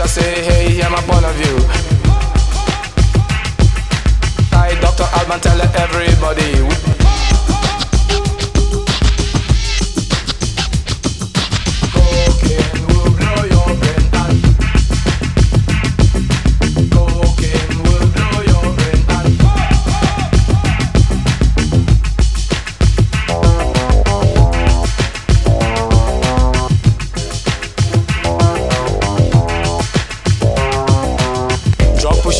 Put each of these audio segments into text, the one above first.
I say, hey, hear my point of view. I, Dr. Alban, tell everybody.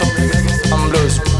no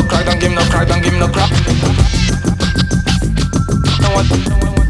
Don't give no crack, don't give no crack, don't give no crack. Don't want.